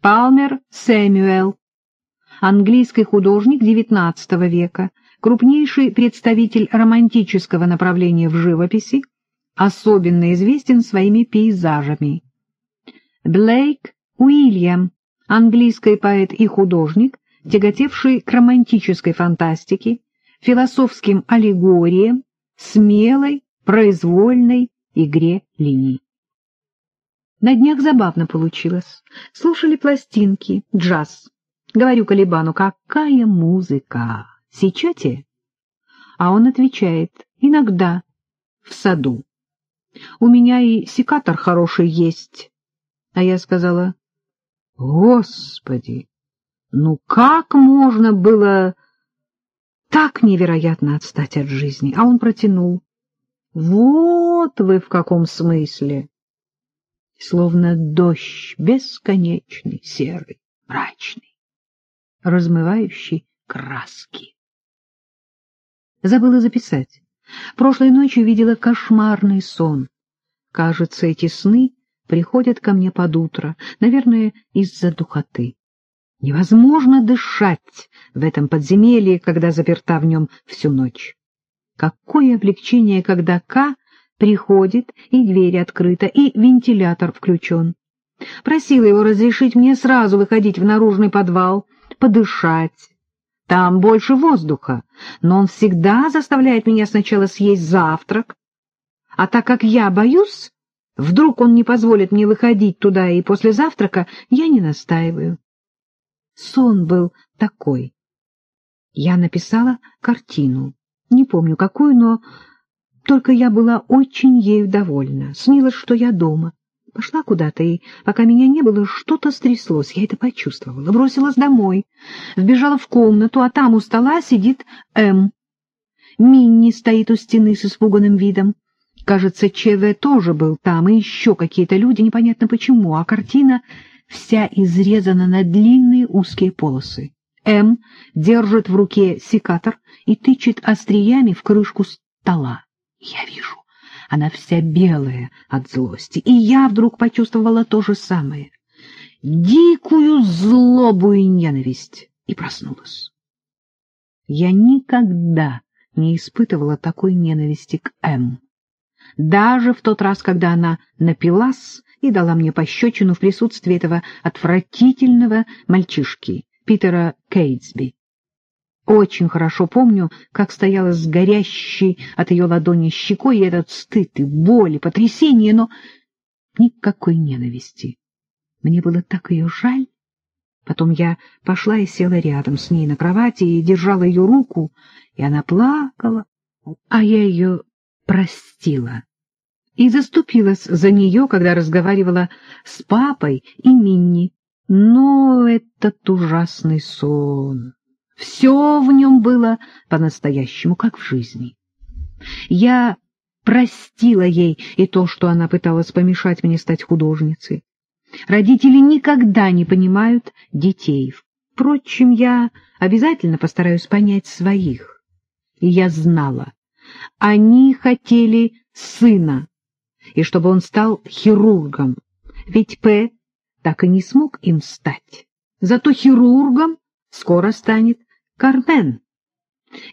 Палмер Сэмюэл, английский художник XIX века, крупнейший представитель романтического направления в живописи, особенно известен своими пейзажами. Блейк Уильям, английский поэт и художник, тяготевший к романтической фантастике, философским аллегориям, смелой, произвольной игре линий. На днях забавно получилось. Слушали пластинки, джаз. Говорю Калибану, какая музыка! Сечете? А он отвечает, иногда, в саду. У меня и секатор хороший есть. А я сказала, Господи, ну как можно было так невероятно отстать от жизни? А он протянул. Вот вы в каком смысле. Словно дождь бесконечный, серый, мрачный, размывающий краски. Забыла записать. Прошлой ночью видела кошмарный сон. Кажется, эти сны приходят ко мне под утро, наверное, из-за духоты. Невозможно дышать в этом подземелье, когда заперта в нем всю ночь. Какое облегчение, когда К приходит, и дверь открыта, и вентилятор включен. Просила его разрешить мне сразу выходить в наружный подвал, подышать. Там больше воздуха, но он всегда заставляет меня сначала съесть завтрак. А так как я боюсь, вдруг он не позволит мне выходить туда, и после завтрака я не настаиваю. Сон был такой. Я написала картину. Не помню какую, но только я была очень ею довольна. Снилось, что я дома. Пошла куда-то, и пока меня не было, что-то стряслось. Я это почувствовала. Бросилась домой. Вбежала в комнату, а там у стола сидит М. Минни стоит у стены с испуганным видом. Кажется, ЧВ тоже был там, и еще какие-то люди, непонятно почему, а картина вся изрезана на длинные узкие полосы. М держит в руке секатор и тычет остриями в крышку стола. Я вижу, она вся белая от злости, и я вдруг почувствовала то же самое. Дикую злобу и ненависть, и проснулась. Я никогда не испытывала такой ненависти к М. Даже в тот раз, когда она напилась и дала мне пощечину в присутствии этого отвратительного мальчишки, Питера Кейтсби. Очень хорошо помню, как стояла с горящей от ее ладони щекой и этот стыд и боль и потрясение, но никакой ненависти. Мне было так ее жаль. Потом я пошла и села рядом с ней на кровати и держала ее руку, и она плакала, а я ее простила и заступилась за нее, когда разговаривала с папой и Минни. Но этот ужасный сон... Все в нем было по-настоящему, как в жизни. Я простила ей и то, что она пыталась помешать мне стать художницей. Родители никогда не понимают детей. Впрочем, я обязательно постараюсь понять своих. И я знала, они хотели сына, и чтобы он стал хирургом, ведь П так и не смог им стать. Зато хирургом скоро станет Кармен.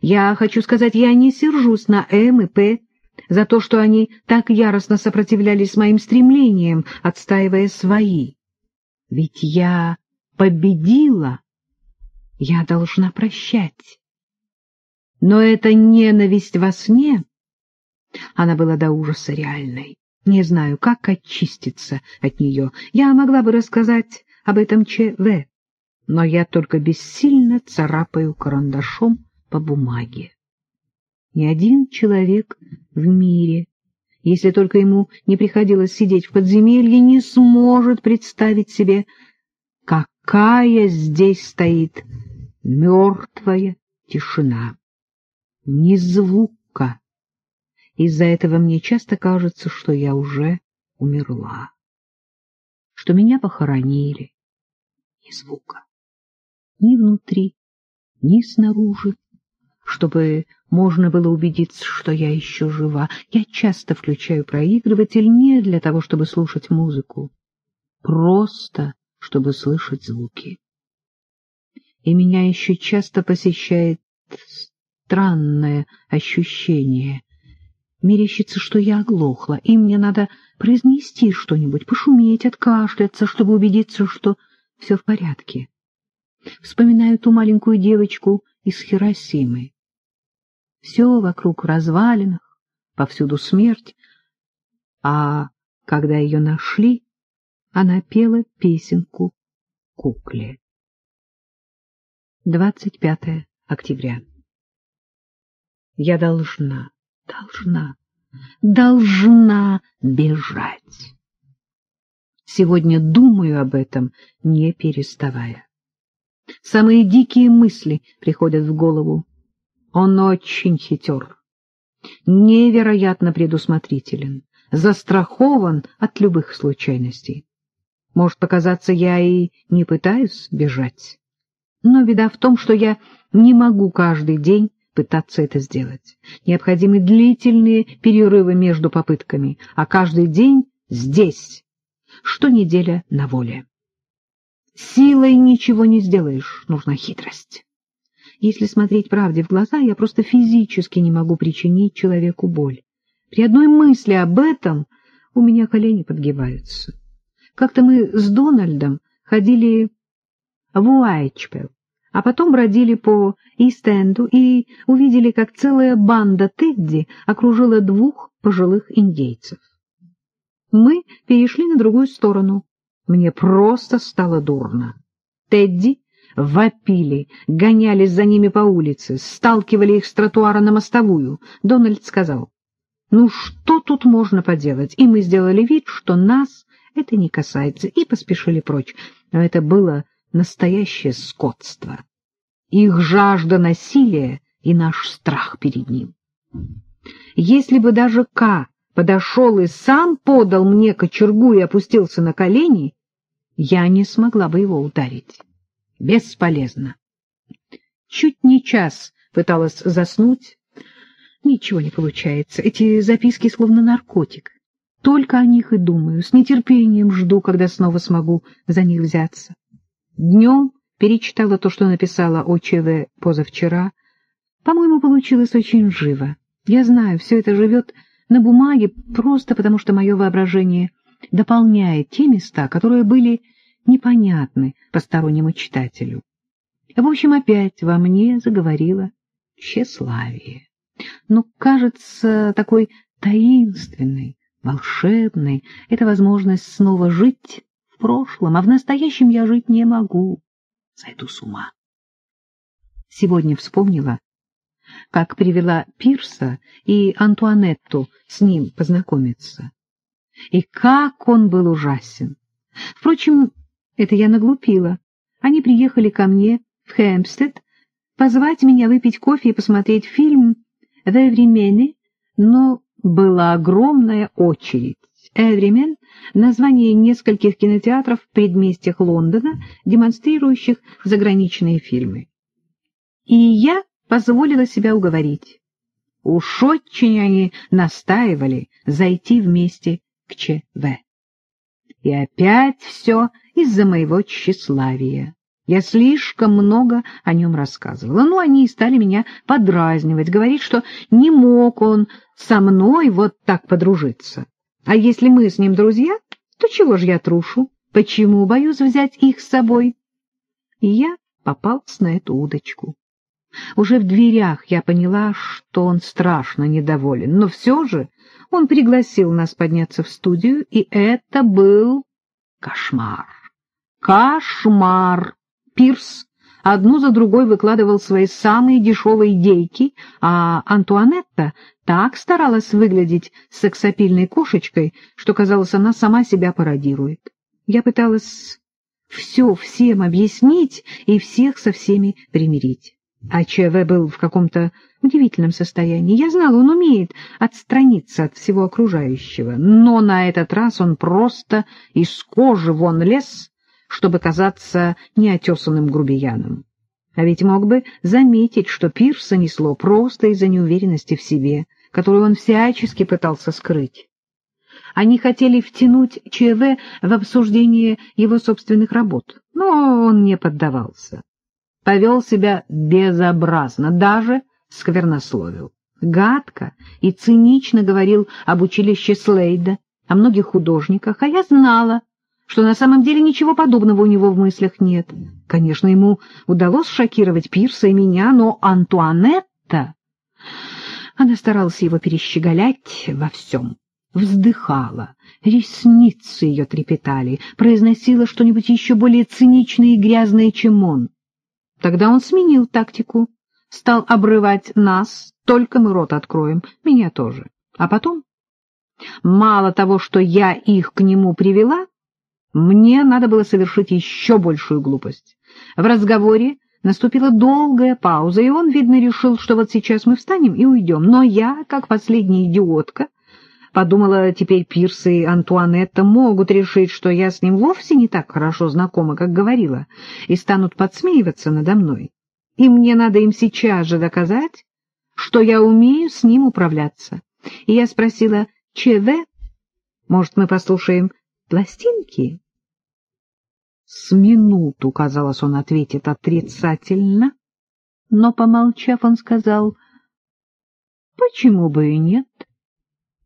Я хочу сказать, я не сержусь на М и П за то, что они так яростно сопротивлялись моим стремлениям, отстаивая свои. Ведь я победила, я должна прощать. Но эта ненависть во сне, она была до ужаса реальной. Не знаю, как очиститься от нее. Я могла бы рассказать об этом ЧВ, но я только бессильно царапаю карандашом по бумаге. Ни один человек в мире, если только ему не приходилось сидеть в подземелье, не сможет представить себе, какая здесь стоит мертвая тишина. Ни звука из-за этого мне часто кажется, что я уже умерла, что меня похоронили. Ни звука, ни внутри, ни снаружи, чтобы можно было убедиться, что я еще жива. Я часто включаю проигрыватель не для того, чтобы слушать музыку, просто чтобы слышать звуки. И меня еще часто посещает странное ощущение. Мерещится, что я оглохла, и мне надо произнести что-нибудь, пошуметь, откашляться, чтобы убедиться, что все в порядке. Вспоминаю ту маленькую девочку из Хиросимы. Все вокруг развалинах, повсюду смерть, а когда ее нашли, она пела песенку кукле. 25 октября. Я должна, должна, должна бежать. Сегодня думаю об этом, не переставая. Самые дикие мысли приходят в голову. Он очень хитер, невероятно предусмотрителен, застрахован от любых случайностей. Может показаться, я и не пытаюсь бежать. Но беда в том, что я не могу каждый день пытаться это сделать. Необходимы длительные перерывы между попытками, а каждый день здесь, что неделя на воле. Силой ничего не сделаешь, нужна хитрость. Если смотреть правде в глаза, я просто физически не могу причинить человеку боль. При одной мысли об этом у меня колени подгибаются. Как-то мы с Дональдом ходили в Уайтчпелл, а потом бродили по Ист-Энду и увидели, как целая банда Тедди окружила двух пожилых индейцев. Мы перешли на другую сторону. Мне просто стало дурно. Тедди вопили, гонялись за ними по улице, сталкивали их с тротуара на мостовую. Дональд сказал, «Ну что тут можно поделать?» И мы сделали вид, что нас это не касается, и поспешили прочь. Но это было настоящее скотство. Их жажда насилия и наш страх перед ним. Если бы даже К подошел и сам подал мне кочергу и опустился на колени, я не смогла бы его ударить. Бесполезно. Чуть не час пыталась заснуть. Ничего не получается. Эти записки словно наркотик. Только о них и думаю. С нетерпением жду, когда снова смогу за них взяться. Днем перечитала то, что написала ОЧВ позавчера. По-моему, получилось очень живо. Я знаю, все это живет на бумаге просто потому, что мое воображение дополняет те места, которые были непонятны постороннему читателю. В общем, опять во мне заговорила тщеславие. Но, кажется, такой таинственной, волшебной — это возможность снова жить в прошлом, а в настоящем я жить не могу. Сойду с ума. Сегодня вспомнила, как привела Пирса и Антуанетту с ним познакомиться. И как он был ужасен! Впрочем, это я наглупила. Они приехали ко мне в Хэмпстед позвать меня выпить кофе и посмотреть фильм «В Эвримене», но была огромная очередь. «Эвримен» — название нескольких кинотеатров в предместьях Лондона, демонстрирующих заграничные фильмы. И я позволила себя уговорить. Уж очень они настаивали зайти вместе к ЧВ. И опять все из-за моего тщеславия. Я слишком много о нем рассказывала. Ну, они и стали меня подразнивать, говорить, что не мог он со мной вот так подружиться. А если мы с ним друзья, то чего же я трушу? Почему боюсь взять их с собой? И я попалась на эту удочку. Уже в дверях я поняла, что он страшно недоволен, но все же он пригласил нас подняться в студию, и это был кошмар. Кошмар! Пирс одну за другой выкладывал свои самые дешевые идейки, а Антуанетта так старалась выглядеть сексапильной кошечкой, что, казалось, она сама себя пародирует. Я пыталась все всем объяснить и всех со всеми примирить. А ЧВ был в каком-то удивительном состоянии. Я знала, он умеет отстраниться от всего окружающего, но на этот раз он просто из кожи вон лез, чтобы казаться неотесанным грубияном. А ведь мог бы заметить, что Пирса несло просто из-за неуверенности в себе, которую он всячески пытался скрыть. Они хотели втянуть ЧВ в обсуждение его собственных работ, но он не поддавался. Повел себя безобразно, даже сквернословил. Гадко и цинично говорил об училище Слейда, о многих художниках, а я знала, что на самом деле ничего подобного у него в мыслях нет. Конечно, ему удалось шокировать Пирса и меня, но Антуанетта... Она старалась его перещеголять во всем. Вздыхала, ресницы ее трепетали, произносила что-нибудь еще более циничное и грязное, чем он. Тогда он сменил тактику, стал обрывать нас, только мы рот откроем, меня тоже. А потом, мало того, что я их к нему привела, мне надо было совершить еще большую глупость. В разговоре наступила долгая пауза, и он, видно, решил, что вот сейчас мы встанем и уйдем. Но я, как последняя идиотка, подумала, теперь Пирс и Антуанетта могут решить, что я с ним вовсе не так хорошо знакома, как говорила, и станут подсмеиваться надо мной. И мне надо им сейчас же доказать, что я умею с ним управляться. И я спросила, ЧВ, может, мы послушаем пластинки? С минуту, казалось, он ответит отрицательно, но, помолчав, он сказал, «Почему бы и нет?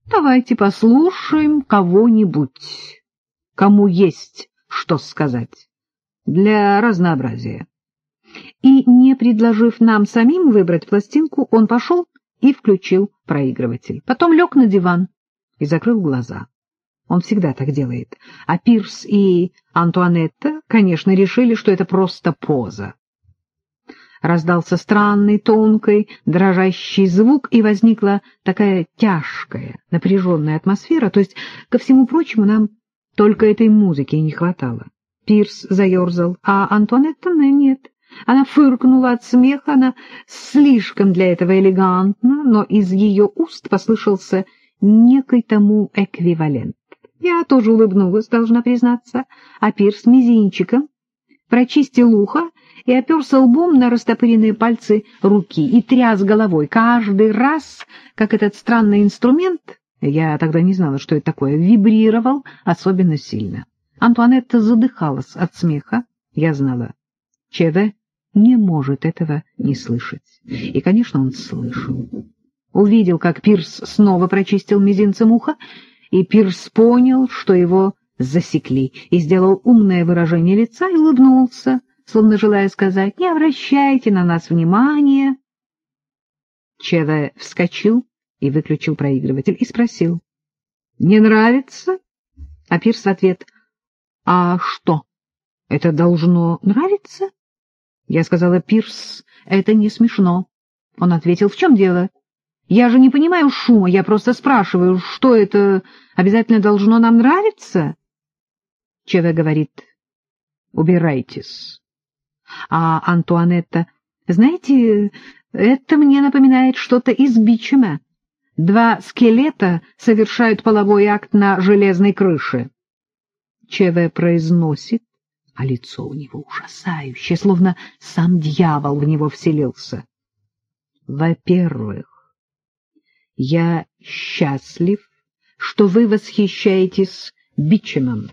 Давайте послушаем кого-нибудь, кому есть что сказать, для разнообразия». И, не предложив нам самим выбрать пластинку, он пошел и включил проигрыватель. Потом лег на диван и закрыл глаза. Он всегда так делает. А Пирс и Антуанетта, конечно, решили, что это просто поза. Раздался странный, тонкий, дрожащий звук, и возникла такая тяжкая, напряженная атмосфера, то есть, ко всему прочему, нам только этой музыки не хватало. Пирс заерзал, а Антуанетта нет. Она фыркнула от смеха, она слишком для этого элегантна, но из ее уст послышался некий тому эквивалент. Я тоже улыбнулась, должна признаться, а Пирс мизинчиком прочистил ухо и оперся лбом на растопыренные пальцы руки и тряс головой каждый раз, как этот странный инструмент, я тогда не знала, что это такое, вибрировал особенно сильно. Антуанетта задыхалась от смеха, я знала. ЧВ не может этого не слышать. И, конечно, он слышал. Увидел, как Пирс снова прочистил мизинцем ухо, и Пирс понял, что его засекли, и сделал умное выражение лица и улыбнулся, словно желая сказать «Не обращайте на нас внимания». Чева вскочил и выключил проигрыватель и спросил «Не нравится?» А Пирс ответ «А что, это должно нравиться?» Я сказала «Пирс, это не смешно». Он ответил «В чем дело?» Я же не понимаю шума, я просто спрашиваю, что это обязательно должно нам нравиться? ЧВ говорит, убирайтесь. А Антуанетта, знаете, это мне напоминает что-то из Бичема. Два скелета совершают половой акт на железной крыше. ЧВ произносит, а лицо у него ужасающее, словно сам дьявол в него вселился. Во-первых, я счастлив, что вы восхищаетесь Бичемом.